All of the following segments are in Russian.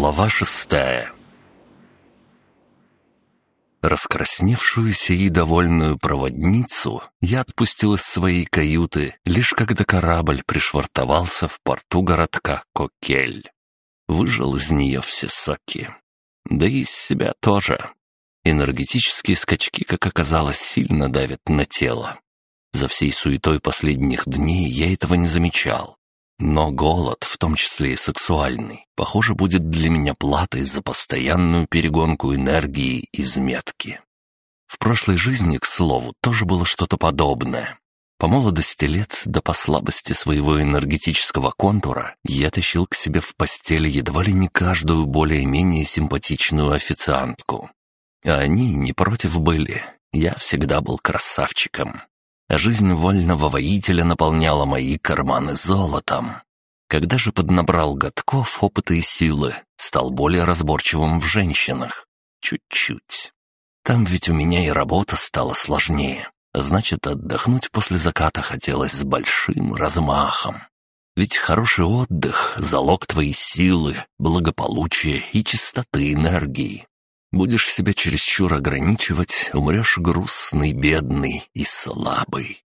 Глава шестая Раскрасневшуюся и довольную проводницу я отпустил из своей каюты, лишь когда корабль пришвартовался в порту городка Кокель. Выжил из нее все соки. Да и из себя тоже. Энергетические скачки, как оказалось, сильно давят на тело. За всей суетой последних дней я этого не замечал. Но голод, в том числе и сексуальный, похоже, будет для меня платой за постоянную перегонку энергии из метки. В прошлой жизни, к слову, тоже было что-то подобное. По молодости лет, да по слабости своего энергетического контура, я тащил к себе в постель едва ли не каждую более-менее симпатичную официантку. А они не против были. Я всегда был красавчиком а жизнь вольного воителя наполняла мои карманы золотом. Когда же поднабрал годков опыта и силы, стал более разборчивым в женщинах. Чуть-чуть. Там ведь у меня и работа стала сложнее. Значит, отдохнуть после заката хотелось с большим размахом. Ведь хороший отдых — залог твоей силы, благополучия и чистоты энергии. Будешь себя чересчур ограничивать, умрешь грустный, бедный и слабый.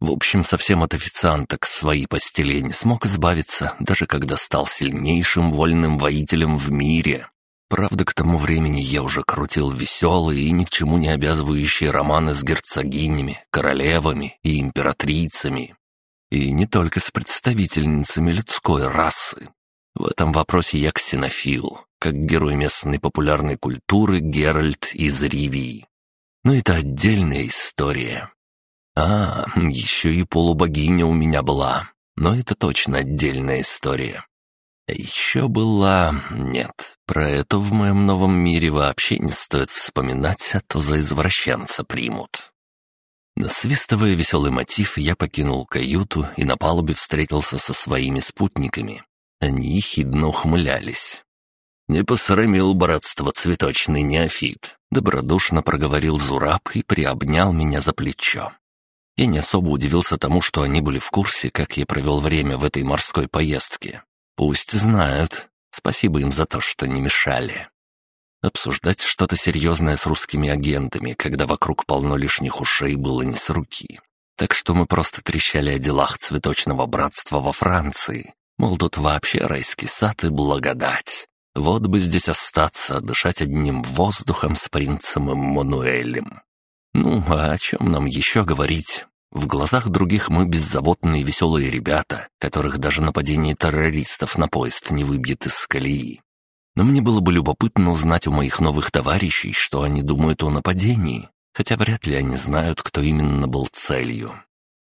В общем, совсем от официанток в своей постели не смог избавиться, даже когда стал сильнейшим вольным воителем в мире. Правда, к тому времени я уже крутил веселые и ни к чему не обязывающие романы с герцогинями, королевами и императрицами. И не только с представительницами людской расы. В этом вопросе я ксенофил, как герой местной популярной культуры Геральт из Ривии. Но это отдельная история. А, еще и полубогиня у меня была, но это точно отдельная история. А еще была... Нет, про это в моем новом мире вообще не стоит вспоминать, а то за извращенца примут. Насвистывая веселый мотив, я покинул каюту и на палубе встретился со своими спутниками. Они ехидно ухмылялись. «Не посрамил братство цветочный неофит», — добродушно проговорил Зураб и приобнял меня за плечо. Я не особо удивился тому, что они были в курсе, как я провел время в этой морской поездке. Пусть знают. Спасибо им за то, что не мешали. Обсуждать что-то серьезное с русскими агентами, когда вокруг полно лишних ушей, было не с руки. Так что мы просто трещали о делах цветочного братства во Франции. Мол, тут вообще райский сад и благодать. Вот бы здесь остаться, дышать одним воздухом с принцем Эммануэлем. Ну, а о чем нам еще говорить? В глазах других мы беззаботные веселые ребята, которых даже нападение террористов на поезд не выбьет из колеи. Но мне было бы любопытно узнать у моих новых товарищей, что они думают о нападении, хотя вряд ли они знают, кто именно был целью.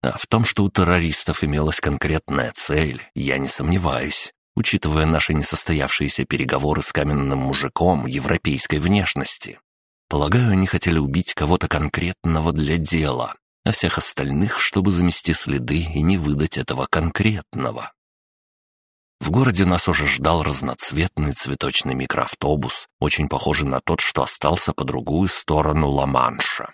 А в том, что у террористов имелась конкретная цель, я не сомневаюсь учитывая наши несостоявшиеся переговоры с каменным мужиком европейской внешности. Полагаю, они хотели убить кого-то конкретного для дела, а всех остальных, чтобы замести следы и не выдать этого конкретного. В городе нас уже ждал разноцветный цветочный микроавтобус, очень похожий на тот, что остался по другую сторону Ла-Манша.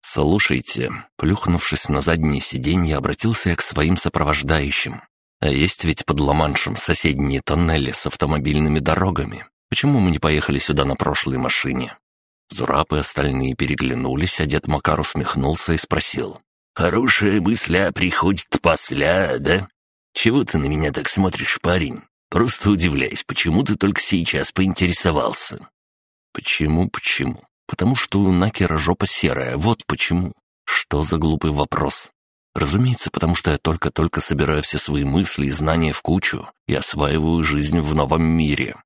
«Слушайте», плюхнувшись на заднее сиденье, обратился я к своим сопровождающим. А есть ведь под Ла-Маншем соседние тоннели с автомобильными дорогами. Почему мы не поехали сюда на прошлой машине?» Зураб и остальные переглянулись, а дед Макар усмехнулся и спросил. «Хорошая мысль, а приходит после, да? Чего ты на меня так смотришь, парень? Просто удивляюсь, почему ты только сейчас поинтересовался?» «Почему, почему? Потому что у Накера жопа серая, вот почему. Что за глупый вопрос? Разумеется, потому что я только-только собираю все свои мысли и знания в кучу и осваиваю жизнь в новом мире.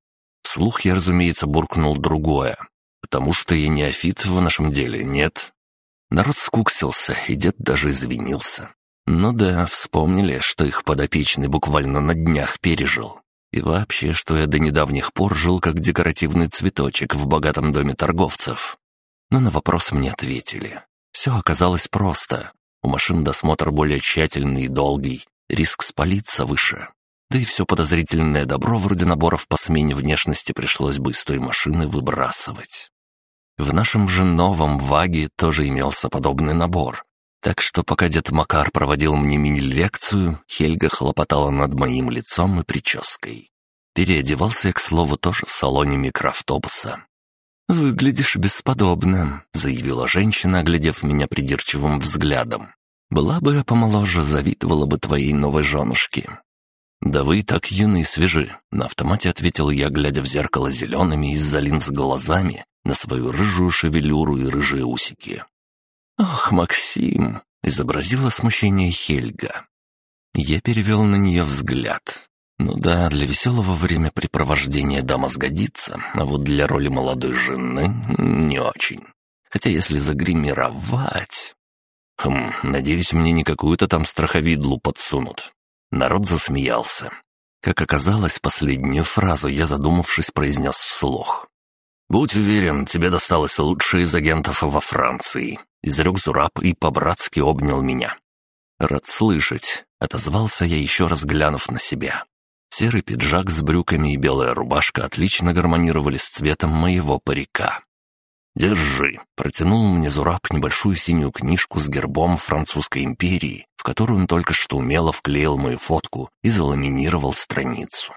Вслух я, разумеется, буркнул другое. Потому что я не афит в нашем деле, нет. Народ скуксился, и дед даже извинился. Ну да, вспомнили, что их подопечный буквально на днях пережил. И вообще, что я до недавних пор жил как декоративный цветочек в богатом доме торговцев. Но на вопрос мне ответили. Все оказалось просто. У машин досмотр более тщательный и долгий, риск спалиться выше. Да и все подозрительное добро вроде наборов по смене внешности пришлось бы из той машины выбрасывать. В нашем же новом ВАГе тоже имелся подобный набор. Так что пока дед Макар проводил мне мини-лекцию, Хельга хлопотала над моим лицом и прической. Переодевался я, к слову, тоже в салоне микроавтобуса. «Выглядишь бесподобно», — заявила женщина, оглядев меня придирчивым взглядом. «Была бы я помоложе, завидовала бы твоей новой женушке». «Да вы так юны и свежи», — на автомате ответил я, глядя в зеркало зелеными из-за линз глазами на свою рыжую шевелюру и рыжие усики. «Ох, Максим!» — изобразила смущение Хельга. Я перевел на нее взгляд. Ну да, для веселого времяпрепровождения дама сгодится, а вот для роли молодой жены не очень. Хотя если загримировать... Хм, надеюсь, мне не какую-то там страховидлу подсунут. Народ засмеялся. Как оказалось, последнюю фразу я, задумавшись, произнес вслух. «Будь уверен, тебе досталось лучшее из агентов во Франции», — изрек Зураб и по-братски обнял меня. «Рад слышать», — отозвался я, еще раз глянув на себя. Серый пиджак с брюками и белая рубашка отлично гармонировали с цветом моего парика. «Держи», — протянул мне Зураб небольшую синюю книжку с гербом Французской империи, в которую он только что умело вклеил мою фотку и заламинировал страницу.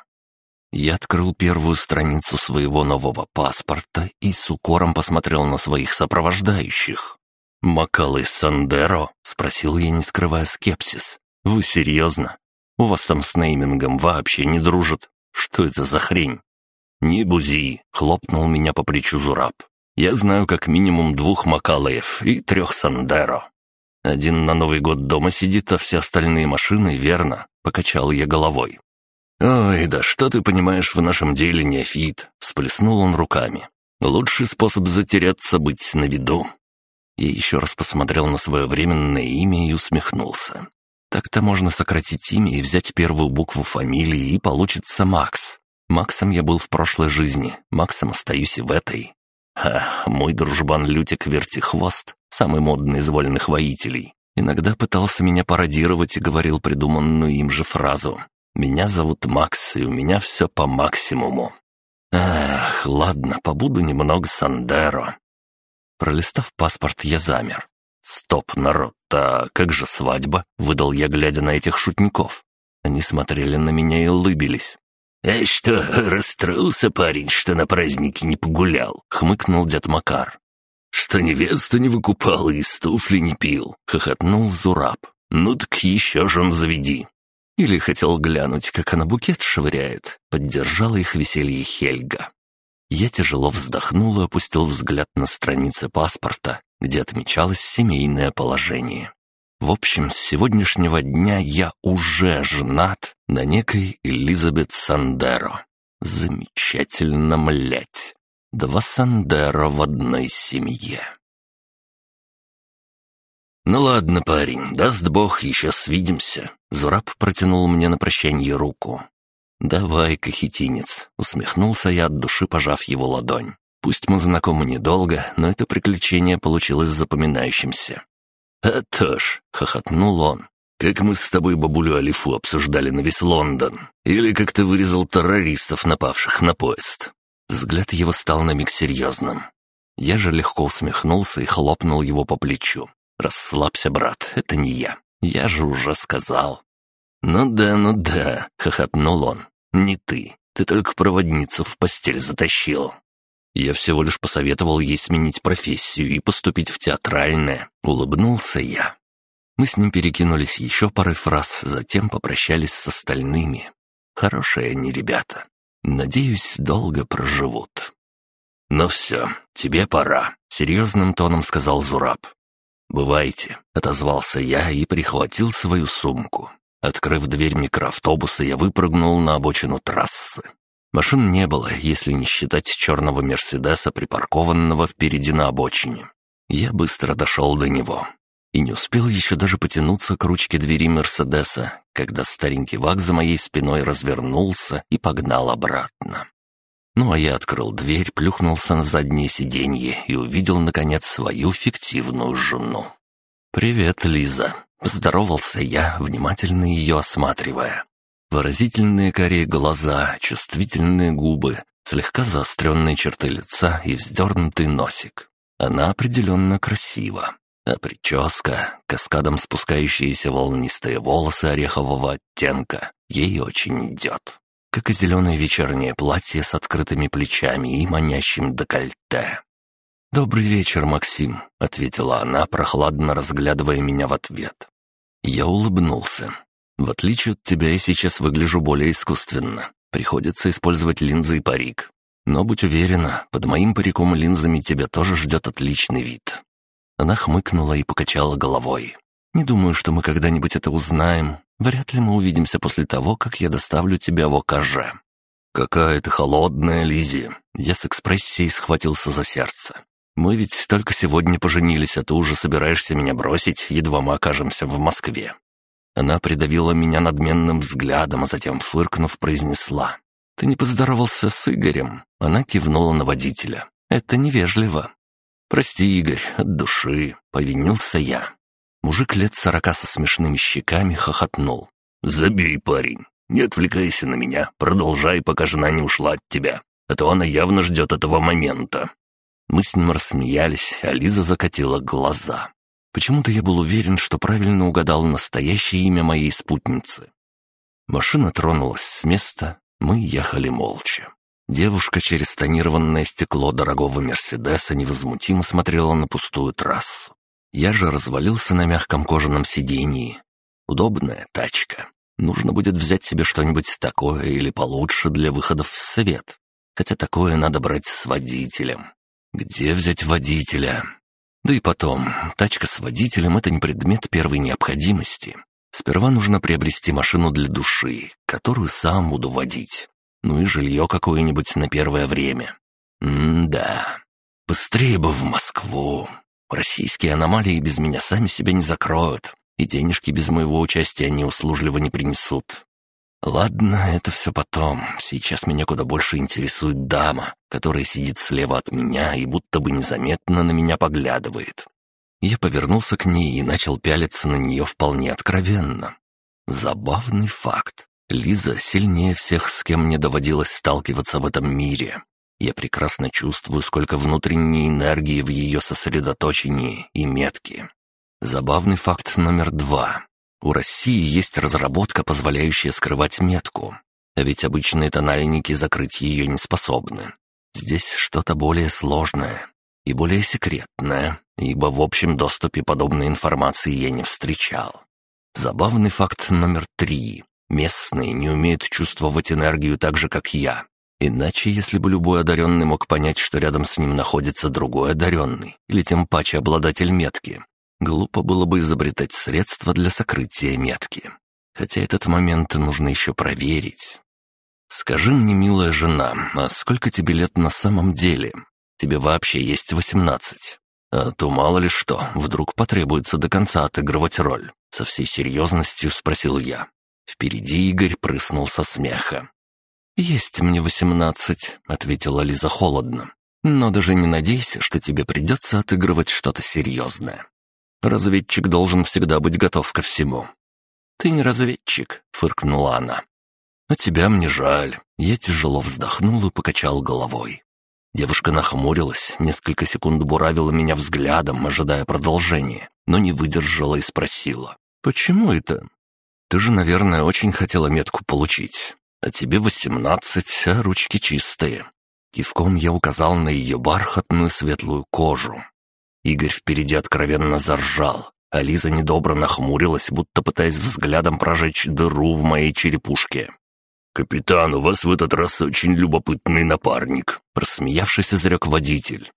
Я открыл первую страницу своего нового паспорта и с укором посмотрел на своих сопровождающих. «Макалы Сандеро?» — спросил я, не скрывая скепсис. «Вы серьезно? У вас там с неймингом вообще не дружат. Что это за хрень?» «Не бузи!» — хлопнул меня по плечу Зураб. Я знаю как минимум двух Макалаев и трех Сандеро. Один на Новый год дома сидит, а все остальные машины, верно?» — покачал я головой. «Ой, да что ты понимаешь в нашем деле, неофит?» — всплеснул он руками. «Лучший способ затеряться — быть на виду». Я еще раз посмотрел на свое временное имя и усмехнулся. Так-то можно сократить имя и взять первую букву фамилии, и получится Макс. Максом я был в прошлой жизни, Максом остаюсь и в этой. Ха, мой дружбан Лютик Вертихвост, самый модный из вольных воителей, иногда пытался меня пародировать и говорил придуманную им же фразу. «Меня зовут Макс, и у меня все по максимуму». Ах, ладно, побуду немного Сандеро. Пролистав паспорт, я замер. «Стоп, народ, а как же свадьба?» — выдал я, глядя на этих шутников. Они смотрели на меня и улыбились. «А что, расстроился парень, что на празднике не погулял?» — хмыкнул дед Макар. «Что невесту не выкупал и из туфли не пил?» — хохотнул Зураб. «Ну так еще жен заведи». Или хотел глянуть, как она букет швыряет. Поддержала их веселье Хельга. Я тяжело вздохнул и опустил взгляд на страницы паспорта, где отмечалось семейное положение. В общем, с сегодняшнего дня я уже женат на некой Элизабет Сандеро. Замечательно, млять. Два Сандеро в одной семье. «Ну ладно, парень, даст бог, еще свидимся». Зураб протянул мне на прощание руку. «Давай, кахетинец», — усмехнулся я от души, пожав его ладонь. «Пусть мы знакомы недолго, но это приключение получилось запоминающимся. «А то ж», — хохотнул он, — «как мы с тобой бабулю Алифу обсуждали на весь Лондон. Или как ты вырезал террористов, напавших на поезд». Взгляд его стал на миг серьезным. Я же легко усмехнулся и хлопнул его по плечу. «Расслабься, брат, это не я. Я же уже сказал». «Ну да, ну да», — хохотнул он. «Не ты. Ты только проводницу в постель затащил». Я всего лишь посоветовал ей сменить профессию и поступить в театральное. Улыбнулся я. Мы с ним перекинулись еще парой фраз, затем попрощались с остальными. Хорошие они ребята. Надеюсь, долго проживут. «Ну все, тебе пора», — серьезным тоном сказал Зураб. «Бывайте», — отозвался я и прихватил свою сумку. Открыв дверь микроавтобуса, я выпрыгнул на обочину трассы. Машин не было, если не считать черного «Мерседеса», припаркованного впереди на обочине. Я быстро дошел до него. И не успел еще даже потянуться к ручке двери «Мерседеса», когда старенький вак за моей спиной развернулся и погнал обратно. Ну а я открыл дверь, плюхнулся на заднее сиденье и увидел, наконец, свою фиктивную жену. «Привет, Лиза», — поздоровался я, внимательно ее осматривая. Выразительные корей глаза, чувствительные губы, слегка заостренные черты лица и вздернутый носик. Она определенно красива. А прическа, каскадом спускающиеся волнистые волосы орехового оттенка, ей очень идет. как и зеленое вечернее платье с открытыми плечами и манящим декольте. «Добрый вечер, Максим», — ответила она, прохладно разглядывая меня в ответ. Я улыбнулся. «В отличие от тебя, я сейчас выгляжу более искусственно. Приходится использовать линзы и парик. Но будь уверена, под моим париком и линзами тебя тоже ждет отличный вид». Она хмыкнула и покачала головой. «Не думаю, что мы когда-нибудь это узнаем. Вряд ли мы увидимся после того, как я доставлю тебя в ОКЖ». «Какая ты холодная, Лизи!» Я с экспрессией схватился за сердце. «Мы ведь только сегодня поженились, а ты уже собираешься меня бросить, едва мы окажемся в Москве». Она придавила меня надменным взглядом, а затем, фыркнув, произнесла. «Ты не поздоровался с Игорем?» Она кивнула на водителя. «Это невежливо». «Прости, Игорь, от души», — повинился я. Мужик лет сорока со смешными щеками хохотнул. «Забей, парень. Не отвлекайся на меня. Продолжай, пока жена не ушла от тебя. А то она явно ждет этого момента». Мы с ним рассмеялись, а Лиза закатила глаза. Почему-то я был уверен, что правильно угадал настоящее имя моей спутницы. Машина тронулась с места, мы ехали молча. Девушка через тонированное стекло дорогого «Мерседеса» невозмутимо смотрела на пустую трассу. Я же развалился на мягком кожаном сидении. Удобная тачка. Нужно будет взять себе что-нибудь такое или получше для выходов в свет. Хотя такое надо брать с водителем. Где взять водителя? Да и потом, тачка с водителем — это не предмет первой необходимости. Сперва нужно приобрести машину для души, которую сам буду водить. Ну и жилье какое-нибудь на первое время. М-да. Быстрее бы в Москву. Российские аномалии без меня сами себя не закроют, и денежки без моего участия они услужливо не принесут. Ладно, это все потом. Сейчас меня куда больше интересует дама, которая сидит слева от меня и будто бы незаметно на меня поглядывает. Я повернулся к ней и начал пялиться на нее вполне откровенно. Забавный факт. Лиза сильнее всех, с кем мне доводилось сталкиваться в этом мире. Я прекрасно чувствую, сколько внутренней энергии в ее сосредоточении и метке. Забавный факт номер два. У России есть разработка, позволяющая скрывать метку. А ведь обычные тональники закрыть ее не способны. Здесь что-то более сложное и более секретное, ибо в общем доступе подобной информации я не встречал. Забавный факт номер три. Местные не умеют чувствовать энергию так же, как я. Иначе, если бы любой одаренный мог понять, что рядом с ним находится другой одаренный, или тем паче обладатель метки, глупо было бы изобретать средства для сокрытия метки. Хотя этот момент нужно еще проверить. «Скажи мне, милая жена, а сколько тебе лет на самом деле? Тебе вообще есть восемнадцать?» А то мало ли что, вдруг потребуется до конца отыгрывать роль. Со всей серьезностью спросил я. Впереди Игорь прыснул со смеха. «Есть мне восемнадцать», — ответила Лиза холодно. «Но даже не надейся, что тебе придется отыгрывать что-то серьезное. Разведчик должен всегда быть готов ко всему». «Ты не разведчик», — фыркнула она. «А тебя мне жаль». Я тяжело вздохнул и покачал головой. Девушка нахмурилась, несколько секунд буравила меня взглядом, ожидая продолжения, но не выдержала и спросила. «Почему это?» «Ты же, наверное, очень хотела метку получить. А тебе восемнадцать, а ручки чистые». Кивком я указал на ее бархатную светлую кожу. Игорь впереди откровенно заржал, а Лиза недобро нахмурилась, будто пытаясь взглядом прожечь дыру в моей черепушке. «Капитан, у вас в этот раз очень любопытный напарник», — просмеявшись, изрек водитель.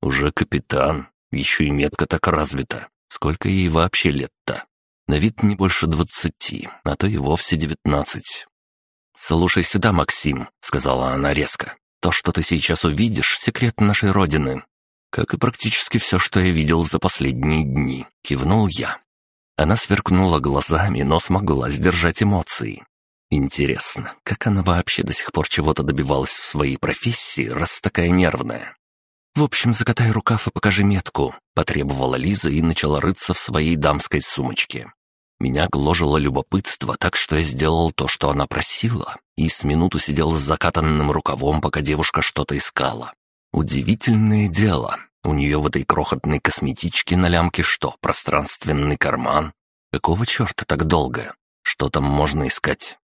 «Уже капитан, еще и метка так развита. Сколько ей вообще лет-то? На вид не больше двадцати, а то и вовсе девятнадцать». «Слушай сюда, Максим», — сказала она резко. «То, что ты сейчас увидишь, — секрет нашей Родины. Как и практически все, что я видел за последние дни», — кивнул я. Она сверкнула глазами, но смогла сдержать эмоции. Интересно, как она вообще до сих пор чего-то добивалась в своей профессии, раз такая нервная? «В общем, закатай рукав и покажи метку», — потребовала Лиза и начала рыться в своей дамской сумочке. Меня гложило любопытство, так что я сделал то, что она просила, и с минуту сидел с закатанным рукавом, пока девушка что-то искала. Удивительное дело. У нее в этой крохотной косметичке на лямке что, пространственный карман? Какого черта так долго? Что там можно искать?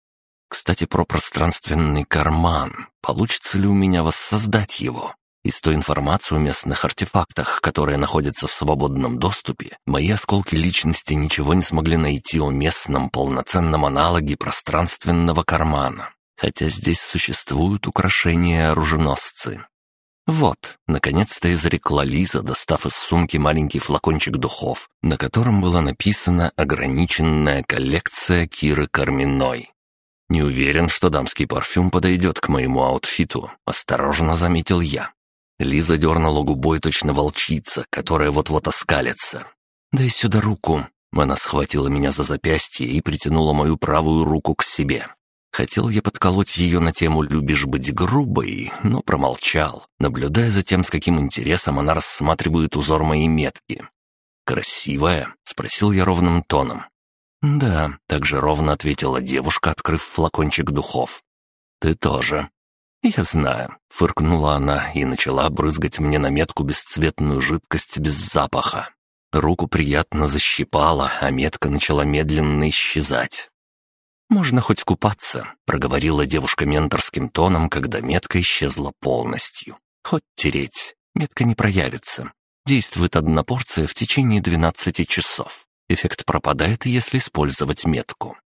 Кстати, про пространственный карман. Получится ли у меня воссоздать его? Из той информации о местных артефактах, которые находятся в свободном доступе, мои осколки личности ничего не смогли найти о местном полноценном аналоге пространственного кармана. Хотя здесь существуют украшения оруженосцы. «Вот», — наконец-то изрекла Лиза, достав из сумки маленький флакончик духов, на котором было написано «Ограниченная коллекция Киры Карминой». «Не уверен, что дамский парфюм подойдет к моему аутфиту», — осторожно заметил я. Лиза дернула губой точно волчица, которая вот-вот оскалится. «Дай сюда руку». Она схватила меня за запястье и притянула мою правую руку к себе. Хотел я подколоть ее на тему «любишь быть грубой», но промолчал, наблюдая за тем, с каким интересом она рассматривает узор моей метки. «Красивая?» — спросил я ровным тоном. «Да», — также ровно ответила девушка, открыв флакончик духов. «Ты тоже». «Я знаю», — фыркнула она и начала брызгать мне на метку бесцветную жидкость без запаха. Руку приятно защипала, а метка начала медленно исчезать. «Можно хоть купаться», — проговорила девушка менторским тоном, когда метка исчезла полностью. «Хоть тереть. Метка не проявится. Действует одна порция в течение 12 часов. Эффект пропадает, если использовать метку».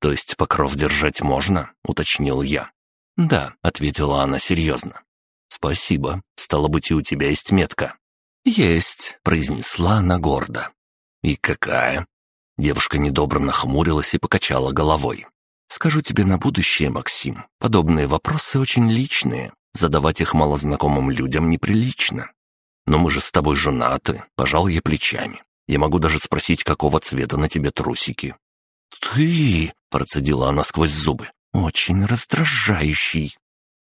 «То есть покров держать можно?» — уточнил я. «Да», — ответила она серьезно. «Спасибо. Стало быть, и у тебя есть метка». «Есть», — произнесла она гордо. «И какая?» Девушка недобро нахмурилась и покачала головой. «Скажу тебе на будущее, Максим, подобные вопросы очень личные. Задавать их малознакомым людям неприлично. Но мы же с тобой женаты», — пожал я плечами. «Я могу даже спросить, какого цвета на тебе трусики». «Ты!» — процедила она сквозь зубы. «Очень раздражающий».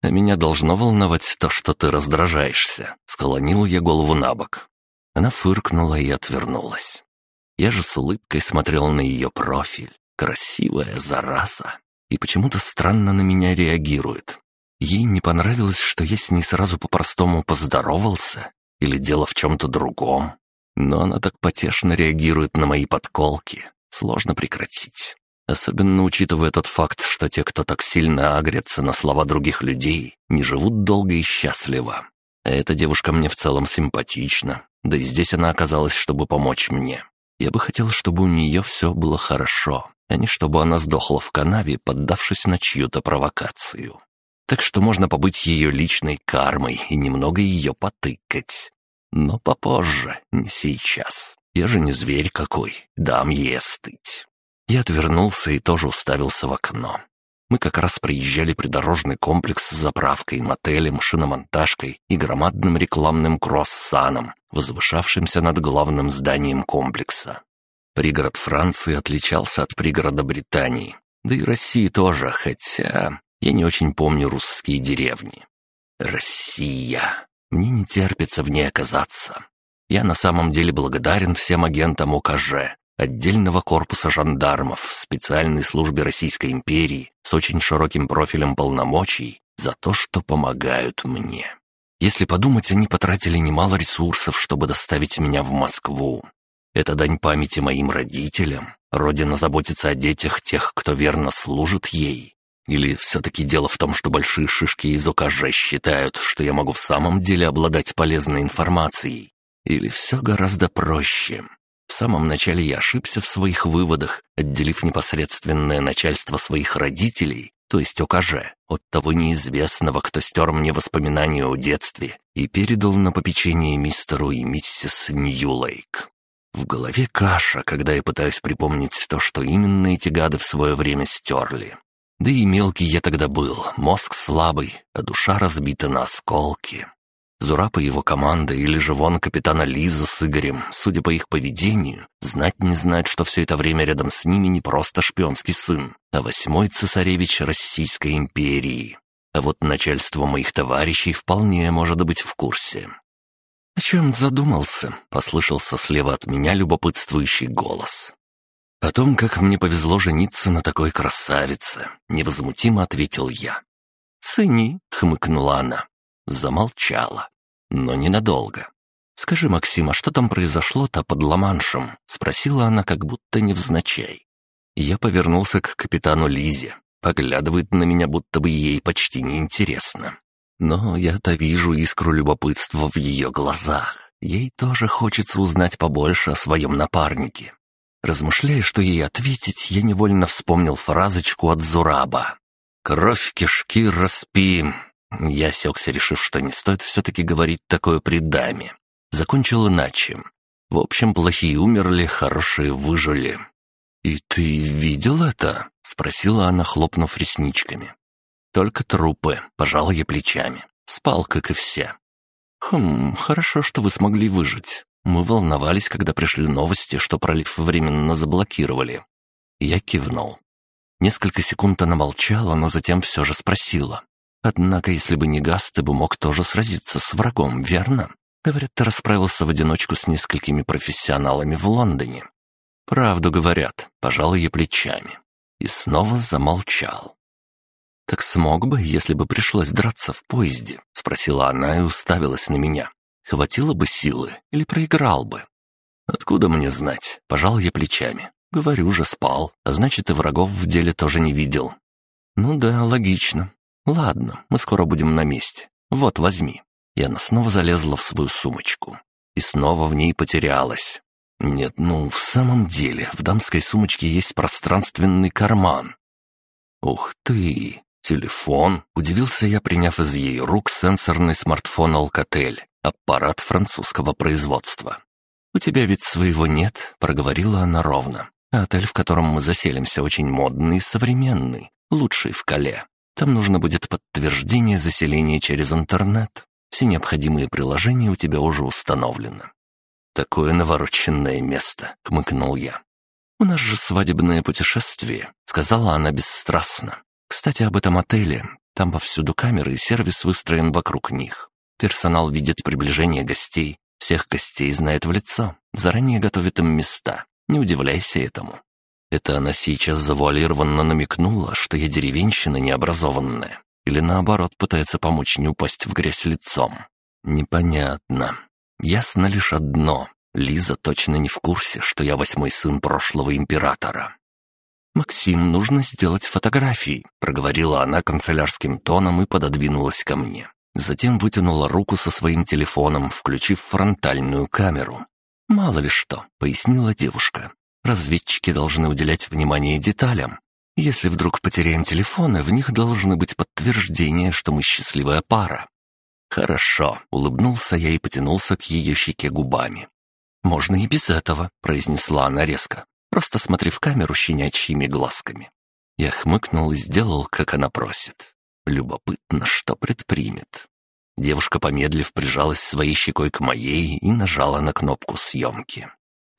«А меня должно волновать то, что ты раздражаешься», — склонил я голову на бок. Она фыркнула и отвернулась. Я же с улыбкой смотрел на ее профиль. Красивая зараза. И почему-то странно на меня реагирует. Ей не понравилось, что я с ней сразу по-простому поздоровался. Или дело в чем-то другом. Но она так потешно реагирует на мои подколки. Сложно прекратить. Особенно учитывая тот факт, что те, кто так сильно агрятся на слова других людей, не живут долго и счастливо. А эта девушка мне в целом симпатична. Да и здесь она оказалась, чтобы помочь мне. Я бы хотел, чтобы у нее все было хорошо, а не чтобы она сдохла в канаве, поддавшись на чью-то провокацию. Так что можно побыть ее личной кармой и немного ее потыкать. Но попозже, не сейчас. Я же не зверь какой, дам ей остыть. Я отвернулся и тоже уставился в окно. Мы как раз проезжали придорожный комплекс с заправкой, мотелем, шиномонтажкой и громадным рекламным круассаном, возвышавшимся над главным зданием комплекса. Пригород Франции отличался от пригорода Британии, да и России тоже, хотя я не очень помню русские деревни. Россия. Мне не терпится в ней оказаться. Я на самом деле благодарен всем агентам ОКЖ, отдельного корпуса жандармов специальной службе Российской империи с очень широким профилем полномочий за то, что помогают мне. Если подумать, они потратили немало ресурсов, чтобы доставить меня в Москву. Это дань памяти моим родителям. Родина заботится о детях тех, кто верно служит ей. Или все-таки дело в том, что большие шишки из ОКЖ считают, что я могу в самом деле обладать полезной информацией? Или все гораздо проще? В самом начале я ошибся в своих выводах, отделив непосредственное начальство своих родителей, то есть ОКЖ, от того неизвестного, кто стер мне воспоминания о детстве и передал на попечение мистеру и миссис Ньюлейк. В голове каша, когда я пытаюсь припомнить то, что именно эти гады в свое время стерли. Да и мелкий я тогда был, мозг слабый, а душа разбита на осколки. Зураб и его команда или же вон капитана Лиза с Игорем, судя по их поведению, знать не знают, что все это время рядом с ними не просто шпионский сын, а восьмой цесаревич Российской империи. А вот начальство моих товарищей вполне может быть в курсе. «О чем задумался?» — послышался слева от меня любопытствующий голос. «О том, как мне повезло жениться на такой красавице», — невозмутимо ответил я. «Цени», — хмыкнула она. Замолчала, но ненадолго. «Скажи, Максим, а что там произошло-то под Ла-Маншем?» — спросила она, как будто невзначай. Я повернулся к капитану Лизе. поглядывает на меня, будто бы ей почти неинтересно. Но я-то вижу искру любопытства в ее глазах. Ей тоже хочется узнать побольше о своем напарнике. Размышляя, что ей ответить, я невольно вспомнил фразочку от Зураба. «Кровь кишки распи». Я осекся, решив, что не стоит все-таки говорить такое при даме. Закончил иначе. В общем, плохие умерли, хорошие выжили. «И ты видел это?» — спросила она, хлопнув ресничками. «Только трупы», — пожал я плечами. Спал, как и все. «Хм, хорошо, что вы смогли выжить. Мы волновались, когда пришли новости, что пролив временно заблокировали». Я кивнул. Несколько секунд она молчала, но затем все же спросила. «Однако, если бы не газ, ты бы мог тоже сразиться с врагом, верно? Говорят, ты расправился в одиночку с несколькими профессионалами в Лондоне». «Правду говорят», — пожал я плечами. И снова замолчал. «Так смог бы, если бы пришлось драться в поезде?» — спросила она и уставилась на меня. «Хватило бы силы или проиграл бы?» «Откуда мне знать?» — пожал я плечами. «Говорю же, спал, а значит, и врагов в деле тоже не видел». «Ну да, логично. Ладно, мы скоро будем на месте. Вот, возьми». И она снова залезла в свою сумочку. И снова в ней потерялась. Нет, ну, в самом деле, в дамской сумочке есть пространственный карман. Ух ты! Телефон? Удивился я, приняв из ее рук сенсорный смартфон Alcatel, аппарат французского производства. «У тебя ведь своего нет», — проговорила она ровно. «Отель, в котором мы заселимся, очень модный и современный, лучший в Кале. Там нужно будет подтверждение заселения через интернет. Все необходимые приложения у тебя уже установлены». «Такое навороченное место», — хмыкнул я. «У нас же свадебное путешествие», — сказала она бесстрастно. «Кстати, об этом отеле. Там повсюду камеры, и сервис выстроен вокруг них. Персонал видит приближение гостей, всех гостей знает в лицо, заранее готовит им места. Не удивляйся этому». Это она сейчас завуалированно намекнула, что я деревенщина необразованная. Или наоборот пытается помочь не упасть в грязь лицом. Непонятно. Ясно лишь одно. Лиза точно не в курсе, что я восьмой сын прошлого императора. «Максим, нужно сделать фотографии», — проговорила она канцелярским тоном и пододвинулась ко мне. Затем вытянула руку со своим телефоном, включив фронтальную камеру. «Мало ли что», — пояснила девушка. «Разведчики должны уделять внимание деталям. Если вдруг потеряем телефоны, в них должны быть подтверждения, что мы счастливая пара. «Хорошо», — улыбнулся я и потянулся к ее щеке губами. «Можно и без этого», — произнесла она резко. «Просто смотри в камеру щенячьими глазками». Я хмыкнул и сделал, как она просит. Любопытно, что предпримет. Девушка, помедлив, прижалась своей щекой к моей и нажала на кнопку съемки.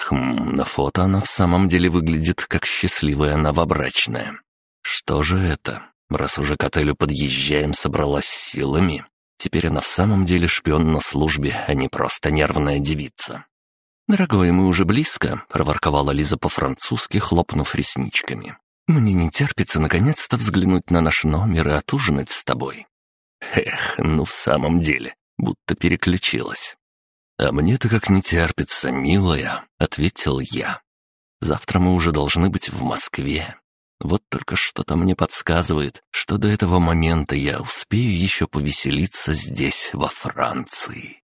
Хм, на фото она в самом деле выглядит как счастливая новобрачная. Что же это? Раз уже к отелю подъезжаем, собралась силами. Теперь она в самом деле шпион на службе, а не просто нервная девица. «Дорогой, мы уже близко», — проворковала Лиза по-французски, хлопнув ресничками. «Мне не терпится наконец-то взглянуть на наш номер и отужинать с тобой». Эх, ну в самом деле, будто переключилась. «А мне-то как не терпится, милая», — ответил я. «Завтра мы уже должны быть в Москве, вот только что-то мне подсказывает, что до этого момента я успею еще повеселиться здесь, во Франции.